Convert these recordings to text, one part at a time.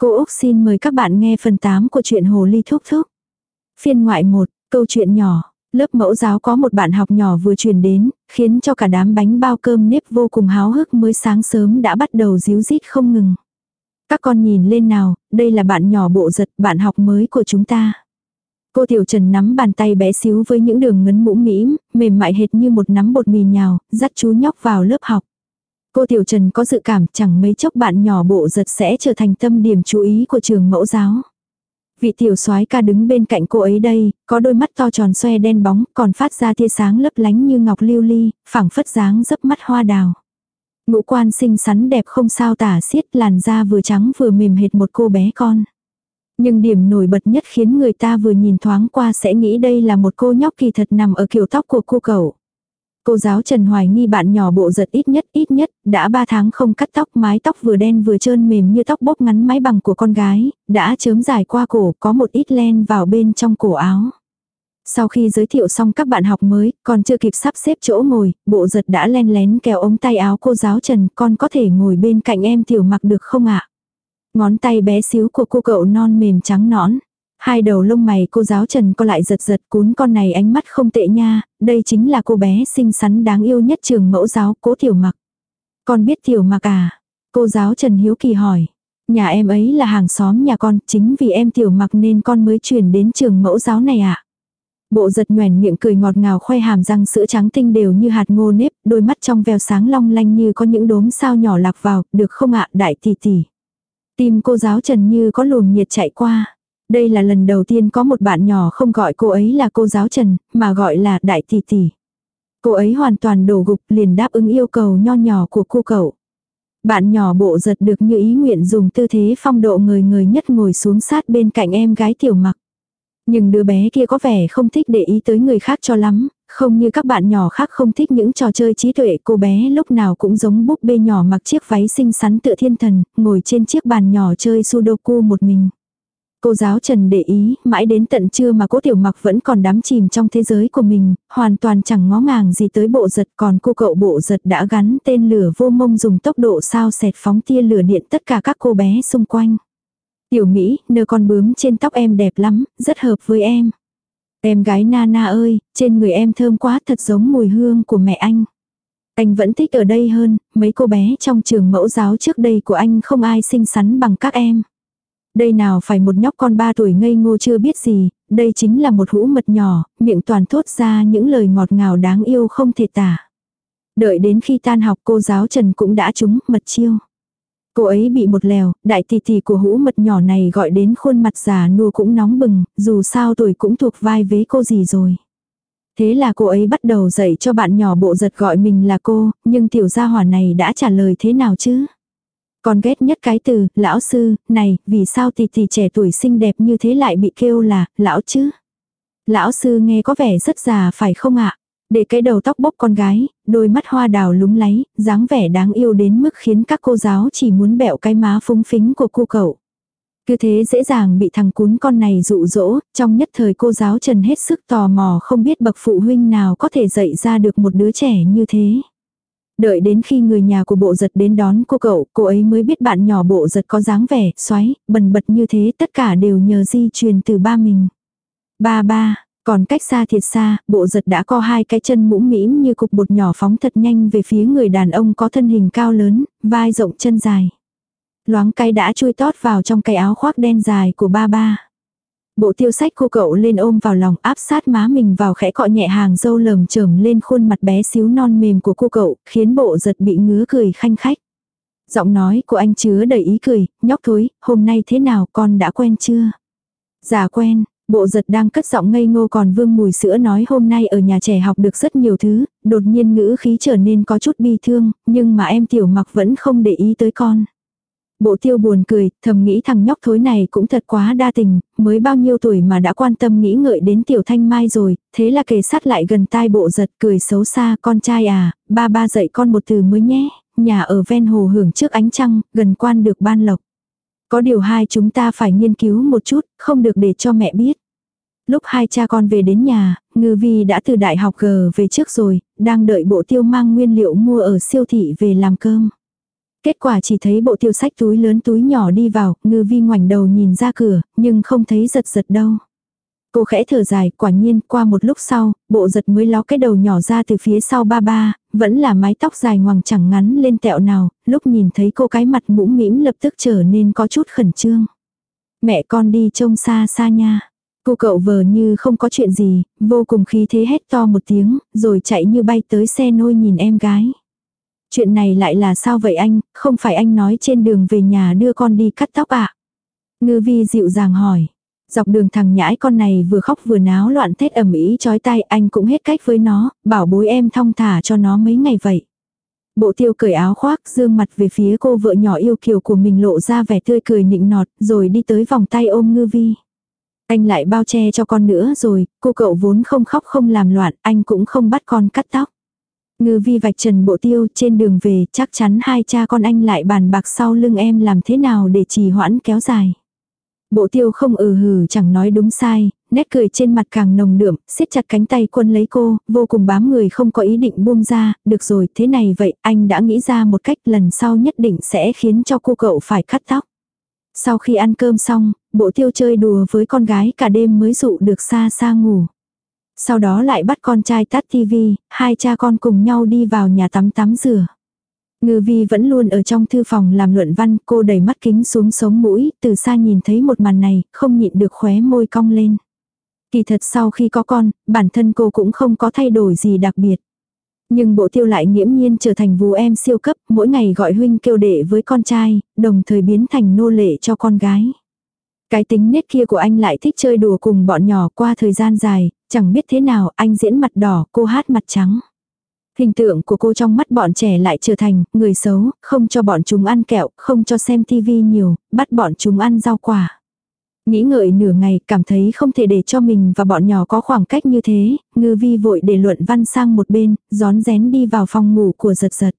Cô Úc xin mời các bạn nghe phần 8 của truyện Hồ Ly Thúc Thúc. Phiên ngoại 1, câu chuyện nhỏ. Lớp mẫu giáo có một bạn học nhỏ vừa truyền đến, khiến cho cả đám bánh bao cơm nếp vô cùng háo hức mới sáng sớm đã bắt đầu díu dít không ngừng. Các con nhìn lên nào, đây là bạn nhỏ bộ giật, bạn học mới của chúng ta. Cô Tiểu Trần nắm bàn tay bé xíu với những đường ngấn mũ mĩm, mềm mại hệt như một nắm bột mì nhào, dắt chú nhóc vào lớp học. Cô Tiểu Trần có dự cảm chẳng mấy chốc bạn nhỏ bộ giật sẽ trở thành tâm điểm chú ý của trường mẫu giáo. Vị tiểu soái ca đứng bên cạnh cô ấy đây, có đôi mắt to tròn xoe đen bóng, còn phát ra tia sáng lấp lánh như ngọc lưu ly, phẳng phất dáng dấp mắt hoa đào. Ngũ quan xinh xắn đẹp không sao tả xiết, làn da vừa trắng vừa mềm hệt một cô bé con. Nhưng điểm nổi bật nhất khiến người ta vừa nhìn thoáng qua sẽ nghĩ đây là một cô nhóc kỳ thật nằm ở kiểu tóc của cô cậu. Cô giáo Trần Hoài nghi bạn nhỏ bộ giật ít nhất ít nhất, đã 3 tháng không cắt tóc mái tóc vừa đen vừa trơn mềm như tóc bốc ngắn mái bằng của con gái, đã chớm dài qua cổ có một ít len vào bên trong cổ áo. Sau khi giới thiệu xong các bạn học mới, còn chưa kịp sắp xếp chỗ ngồi, bộ giật đã len lén kéo ống tay áo cô giáo Trần, con có thể ngồi bên cạnh em tiểu mặc được không ạ? Ngón tay bé xíu của cô cậu non mềm trắng nõn. Hai đầu lông mày cô giáo Trần co lại giật giật cún con này ánh mắt không tệ nha, đây chính là cô bé xinh xắn đáng yêu nhất trường mẫu giáo cố tiểu mặc. Con biết tiểu mặc à? Cô giáo Trần Hiếu Kỳ hỏi. Nhà em ấy là hàng xóm nhà con, chính vì em tiểu mặc nên con mới chuyển đến trường mẫu giáo này ạ. À? Bộ giật nhoèn miệng cười ngọt ngào khoe hàm răng sữa trắng tinh đều như hạt ngô nếp, đôi mắt trong veo sáng long lanh như có những đốm sao nhỏ lạc vào, được không ạ đại tỷ tỷ. Tim cô giáo Trần như có luồng nhiệt chạy qua. Đây là lần đầu tiên có một bạn nhỏ không gọi cô ấy là cô giáo Trần, mà gọi là đại tỷ tỷ. Cô ấy hoàn toàn đổ gục liền đáp ứng yêu cầu nho nhỏ của cô cậu. Bạn nhỏ bộ giật được như ý nguyện dùng tư thế phong độ người người nhất ngồi xuống sát bên cạnh em gái tiểu mặc. Nhưng đứa bé kia có vẻ không thích để ý tới người khác cho lắm, không như các bạn nhỏ khác không thích những trò chơi trí tuệ cô bé lúc nào cũng giống búp bê nhỏ mặc chiếc váy xinh xắn tựa thiên thần, ngồi trên chiếc bàn nhỏ chơi sudoku một mình. Cô giáo Trần để ý, mãi đến tận trưa mà cố tiểu mặc vẫn còn đắm chìm trong thế giới của mình, hoàn toàn chẳng ngó ngàng gì tới bộ giật còn cô cậu bộ giật đã gắn tên lửa vô mông dùng tốc độ sao xẹt phóng tia lửa điện tất cả các cô bé xung quanh. Tiểu Mỹ, nơ con bướm trên tóc em đẹp lắm, rất hợp với em. Em gái Nana ơi, trên người em thơm quá thật giống mùi hương của mẹ anh. Anh vẫn thích ở đây hơn, mấy cô bé trong trường mẫu giáo trước đây của anh không ai xinh xắn bằng các em. Đây nào phải một nhóc con ba tuổi ngây ngô chưa biết gì, đây chính là một hũ mật nhỏ, miệng toàn thốt ra những lời ngọt ngào đáng yêu không thể tả. Đợi đến khi tan học cô giáo Trần cũng đã trúng mật chiêu. Cô ấy bị một lèo, đại tỷ tỷ của hũ mật nhỏ này gọi đến khuôn mặt già nua cũng nóng bừng, dù sao tuổi cũng thuộc vai vế cô gì rồi. Thế là cô ấy bắt đầu dạy cho bạn nhỏ bộ giật gọi mình là cô, nhưng tiểu gia hỏa này đã trả lời thế nào chứ? Con ghét nhất cái từ, lão sư, này, vì sao tỷ tỷ trẻ tuổi xinh đẹp như thế lại bị kêu là, lão chứ? Lão sư nghe có vẻ rất già phải không ạ? Để cái đầu tóc bốc con gái, đôi mắt hoa đào lúng láy, dáng vẻ đáng yêu đến mức khiến các cô giáo chỉ muốn bẹo cái má phúng phính của cô cậu. Cứ thế dễ dàng bị thằng cún con này dụ dỗ, trong nhất thời cô giáo Trần hết sức tò mò không biết bậc phụ huynh nào có thể dạy ra được một đứa trẻ như thế. Đợi đến khi người nhà của bộ giật đến đón cô cậu, cô ấy mới biết bạn nhỏ bộ giật có dáng vẻ, xoáy, bần bật như thế tất cả đều nhờ di truyền từ ba mình. Ba ba, còn cách xa thiệt xa, bộ giật đã co hai cái chân mũm mĩm như cục bột nhỏ phóng thật nhanh về phía người đàn ông có thân hình cao lớn, vai rộng chân dài. Loáng cái đã chui tót vào trong cái áo khoác đen dài của ba ba. Bộ tiêu sách cô cậu lên ôm vào lòng áp sát má mình vào khẽ cọ nhẹ hàng dâu lờm chởm lên khuôn mặt bé xíu non mềm của cô cậu, khiến bộ giật bị ngứa cười khanh khách. Giọng nói của anh chứa đầy ý cười, nhóc thối, hôm nay thế nào con đã quen chưa? già quen, bộ giật đang cất giọng ngây ngô còn vương mùi sữa nói hôm nay ở nhà trẻ học được rất nhiều thứ, đột nhiên ngữ khí trở nên có chút bi thương, nhưng mà em tiểu mặc vẫn không để ý tới con. Bộ tiêu buồn cười, thầm nghĩ thằng nhóc thối này cũng thật quá đa tình, mới bao nhiêu tuổi mà đã quan tâm nghĩ ngợi đến tiểu thanh mai rồi, thế là kề sát lại gần tai bộ giật cười xấu xa con trai à, ba ba dạy con một từ mới nhé, nhà ở ven hồ hưởng trước ánh trăng, gần quan được ban lộc. Có điều hai chúng ta phải nghiên cứu một chút, không được để cho mẹ biết. Lúc hai cha con về đến nhà, ngư vi đã từ đại học G về trước rồi, đang đợi bộ tiêu mang nguyên liệu mua ở siêu thị về làm cơm. Kết quả chỉ thấy bộ tiêu sách túi lớn túi nhỏ đi vào, ngư vi ngoảnh đầu nhìn ra cửa, nhưng không thấy giật giật đâu. Cô khẽ thở dài, quả nhiên, qua một lúc sau, bộ giật mới ló cái đầu nhỏ ra từ phía sau ba ba, vẫn là mái tóc dài ngoằng chẳng ngắn lên tẹo nào, lúc nhìn thấy cô cái mặt mũm mĩm lập tức trở nên có chút khẩn trương. Mẹ con đi trông xa xa nha. Cô cậu vờ như không có chuyện gì, vô cùng khí thế hét to một tiếng, rồi chạy như bay tới xe nôi nhìn em gái. Chuyện này lại là sao vậy anh, không phải anh nói trên đường về nhà đưa con đi cắt tóc à? Ngư vi dịu dàng hỏi. Dọc đường thằng nhãi con này vừa khóc vừa náo loạn thét ầm ĩ chói tay anh cũng hết cách với nó, bảo bối em thong thả cho nó mấy ngày vậy. Bộ tiêu cởi áo khoác dương mặt về phía cô vợ nhỏ yêu kiều của mình lộ ra vẻ tươi cười nịnh nọt rồi đi tới vòng tay ôm ngư vi. Anh lại bao che cho con nữa rồi, cô cậu vốn không khóc không làm loạn, anh cũng không bắt con cắt tóc. Ngư vi vạch trần bộ tiêu trên đường về chắc chắn hai cha con anh lại bàn bạc sau lưng em làm thế nào để trì hoãn kéo dài. Bộ tiêu không ừ hừ chẳng nói đúng sai, nét cười trên mặt càng nồng đượm, siết chặt cánh tay quân lấy cô, vô cùng bám người không có ý định buông ra, được rồi thế này vậy anh đã nghĩ ra một cách lần sau nhất định sẽ khiến cho cô cậu phải cắt tóc. Sau khi ăn cơm xong, bộ tiêu chơi đùa với con gái cả đêm mới dụ được xa xa ngủ. Sau đó lại bắt con trai tắt tivi, hai cha con cùng nhau đi vào nhà tắm tắm rửa. Ngư vi vẫn luôn ở trong thư phòng làm luận văn, cô đẩy mắt kính xuống sống mũi, từ xa nhìn thấy một màn này, không nhịn được khóe môi cong lên. Kỳ thật sau khi có con, bản thân cô cũng không có thay đổi gì đặc biệt. Nhưng bộ tiêu lại nghiễm nhiên trở thành vú em siêu cấp, mỗi ngày gọi huynh kêu đệ với con trai, đồng thời biến thành nô lệ cho con gái. Cái tính nết kia của anh lại thích chơi đùa cùng bọn nhỏ qua thời gian dài, chẳng biết thế nào anh diễn mặt đỏ, cô hát mặt trắng. Hình tượng của cô trong mắt bọn trẻ lại trở thành người xấu, không cho bọn chúng ăn kẹo, không cho xem tivi nhiều, bắt bọn chúng ăn rau quả. Nghĩ ngợi nửa ngày, cảm thấy không thể để cho mình và bọn nhỏ có khoảng cách như thế, ngư vi vội để luận văn sang một bên, gión rén đi vào phòng ngủ của giật giật.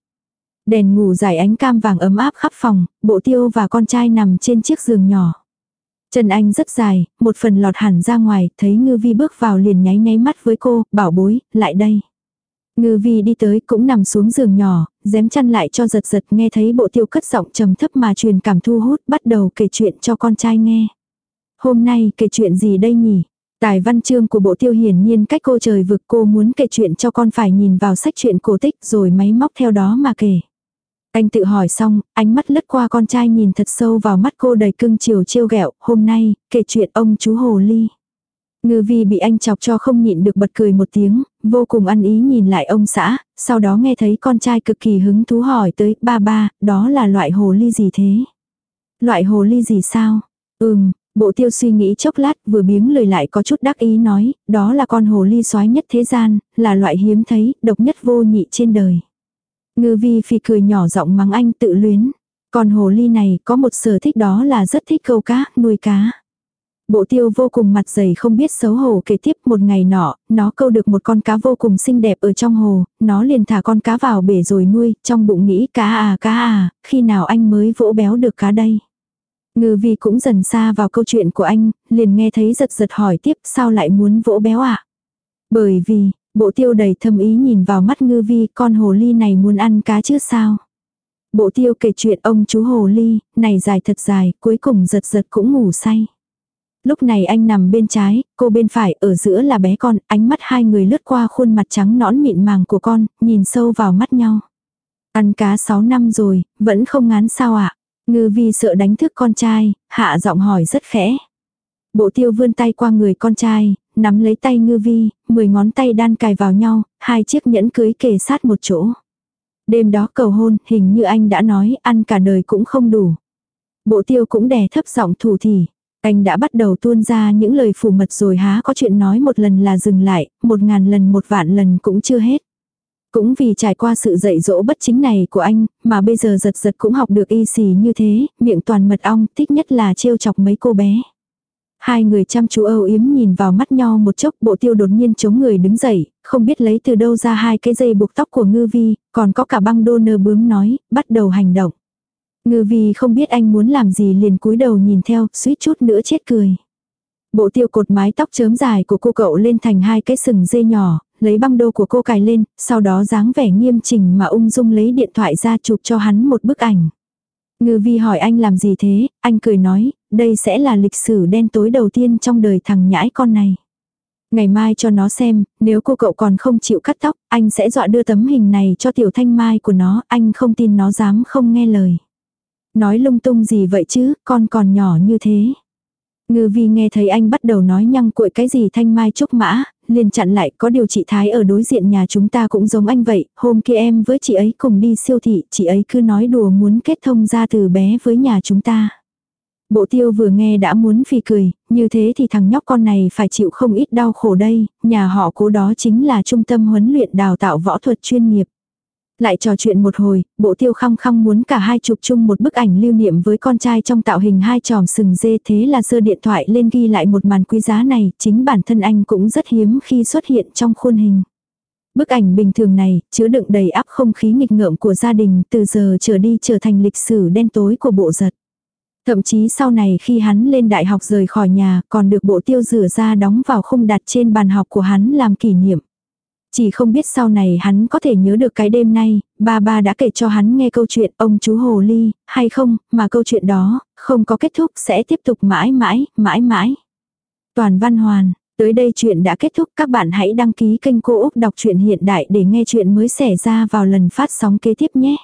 Đèn ngủ dài ánh cam vàng ấm áp khắp phòng, bộ tiêu và con trai nằm trên chiếc giường nhỏ. Chân anh rất dài, một phần lọt hẳn ra ngoài, thấy ngư vi bước vào liền nháy nháy mắt với cô, bảo bối, lại đây. Ngư vi đi tới cũng nằm xuống giường nhỏ, dém chăn lại cho giật giật nghe thấy bộ tiêu cất giọng trầm thấp mà truyền cảm thu hút bắt đầu kể chuyện cho con trai nghe. Hôm nay kể chuyện gì đây nhỉ? Tài văn chương của bộ tiêu hiển nhiên cách cô trời vực cô muốn kể chuyện cho con phải nhìn vào sách truyện cổ tích rồi máy móc theo đó mà kể. Anh tự hỏi xong, ánh mắt lướt qua con trai nhìn thật sâu vào mắt cô đầy cưng chiều trêu ghẹo hôm nay, kể chuyện ông chú Hồ Ly. Ngư vi bị anh chọc cho không nhịn được bật cười một tiếng, vô cùng ăn ý nhìn lại ông xã, sau đó nghe thấy con trai cực kỳ hứng thú hỏi tới, ba ba, đó là loại hồ ly gì thế? Loại hồ ly gì sao? Ừm, bộ tiêu suy nghĩ chốc lát vừa biếng lời lại có chút đắc ý nói, đó là con hồ ly soái nhất thế gian, là loại hiếm thấy, độc nhất vô nhị trên đời. Ngư vi phi cười nhỏ giọng mắng anh tự luyến. Còn hồ ly này có một sở thích đó là rất thích câu cá, nuôi cá. Bộ tiêu vô cùng mặt dày không biết xấu hổ kể tiếp một ngày nọ, nó câu được một con cá vô cùng xinh đẹp ở trong hồ, nó liền thả con cá vào bể rồi nuôi, trong bụng nghĩ cá à cá à, khi nào anh mới vỗ béo được cá đây. Ngư vi cũng dần xa vào câu chuyện của anh, liền nghe thấy giật giật hỏi tiếp sao lại muốn vỗ béo ạ. À? Bởi vì, bộ tiêu đầy thâm ý nhìn vào mắt ngư vi con hồ ly này muốn ăn cá chứ sao. Bộ tiêu kể chuyện ông chú hồ ly, này dài thật dài, cuối cùng giật giật cũng ngủ say. Lúc này anh nằm bên trái, cô bên phải, ở giữa là bé con, ánh mắt hai người lướt qua khuôn mặt trắng nõn mịn màng của con, nhìn sâu vào mắt nhau. Ăn cá 6 năm rồi, vẫn không ngán sao ạ? À? Ngư vi sợ đánh thức con trai, hạ giọng hỏi rất khẽ. Bộ tiêu vươn tay qua người con trai, nắm lấy tay ngư vi, mười ngón tay đan cài vào nhau, hai chiếc nhẫn cưới kề sát một chỗ. Đêm đó cầu hôn, hình như anh đã nói, ăn cả đời cũng không đủ. Bộ tiêu cũng đè thấp giọng thủ thỉ. Anh đã bắt đầu tuôn ra những lời phủ mật rồi há có chuyện nói một lần là dừng lại, một ngàn lần một vạn lần cũng chưa hết. Cũng vì trải qua sự dạy dỗ bất chính này của anh, mà bây giờ giật giật cũng học được y xì như thế, miệng toàn mật ong, thích nhất là trêu chọc mấy cô bé. Hai người chăm chú âu yếm nhìn vào mắt nhau một chốc bộ tiêu đột nhiên chống người đứng dậy, không biết lấy từ đâu ra hai cái dây buộc tóc của ngư vi, còn có cả băng đô nơ bướm nói, bắt đầu hành động. Ngư vi không biết anh muốn làm gì liền cúi đầu nhìn theo, suýt chút nữa chết cười. Bộ tiêu cột mái tóc chớm dài của cô cậu lên thành hai cái sừng dây nhỏ, lấy băng đô của cô cài lên, sau đó dáng vẻ nghiêm chỉnh mà ung dung lấy điện thoại ra chụp cho hắn một bức ảnh. Ngư vi hỏi anh làm gì thế, anh cười nói, đây sẽ là lịch sử đen tối đầu tiên trong đời thằng nhãi con này. Ngày mai cho nó xem, nếu cô cậu còn không chịu cắt tóc, anh sẽ dọa đưa tấm hình này cho tiểu thanh mai của nó, anh không tin nó dám không nghe lời. Nói lung tung gì vậy chứ, con còn nhỏ như thế. Ngư vi nghe thấy anh bắt đầu nói nhăng cuội cái gì thanh mai trúc mã, liền chặn lại có điều chị Thái ở đối diện nhà chúng ta cũng giống anh vậy, hôm kia em với chị ấy cùng đi siêu thị, chị ấy cứ nói đùa muốn kết thông ra từ bé với nhà chúng ta. Bộ tiêu vừa nghe đã muốn phì cười, như thế thì thằng nhóc con này phải chịu không ít đau khổ đây, nhà họ cố đó chính là trung tâm huấn luyện đào tạo võ thuật chuyên nghiệp. Lại trò chuyện một hồi, bộ tiêu khăng khăng muốn cả hai chụp chung một bức ảnh lưu niệm với con trai trong tạo hình hai tròm sừng dê thế là giơ điện thoại lên ghi lại một màn quý giá này, chính bản thân anh cũng rất hiếm khi xuất hiện trong khuôn hình. Bức ảnh bình thường này, chứa đựng đầy áp không khí nghịch ngợm của gia đình từ giờ trở đi trở thành lịch sử đen tối của bộ giật. Thậm chí sau này khi hắn lên đại học rời khỏi nhà còn được bộ tiêu rửa ra đóng vào khung đặt trên bàn học của hắn làm kỷ niệm. Chỉ không biết sau này hắn có thể nhớ được cái đêm nay, ba ba đã kể cho hắn nghe câu chuyện ông chú Hồ Ly, hay không, mà câu chuyện đó, không có kết thúc sẽ tiếp tục mãi mãi, mãi mãi. Toàn văn hoàn, tới đây chuyện đã kết thúc các bạn hãy đăng ký kênh Cô Úc Đọc truyện Hiện Đại để nghe chuyện mới xảy ra vào lần phát sóng kế tiếp nhé.